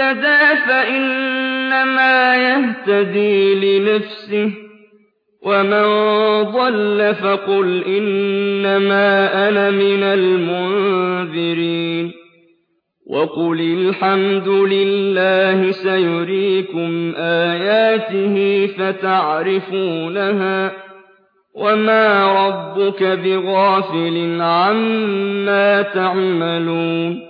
اهْتَدَىٰ فَإِنَّمَا يَهْتَدِي لِنَفْسِهِ ۖ وَمَن ضَلَّ فَقُلْ إِنَّمَا أَنَا مِنَ الْمُنذِرِينَ وَقُلِ الْحَمْدُ لِلَّهِ سَيُرِيكُمْ آيَاتِهِ فَتَعْرِفُونَهَا ۚ وَمَا رَبُّكَ بِغَافِلٍ عَمَّا تَعْمَلُونَ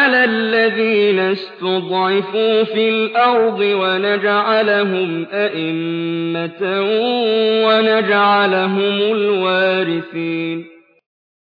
عَلَى الَّذِينَ اسْتُضْعِفُوا فِي الْأَرْضِ وَنَجْعَلَهُمْ أَئِمَّةً وَنَجْعَلَهُمُ الْوَارِثِينَ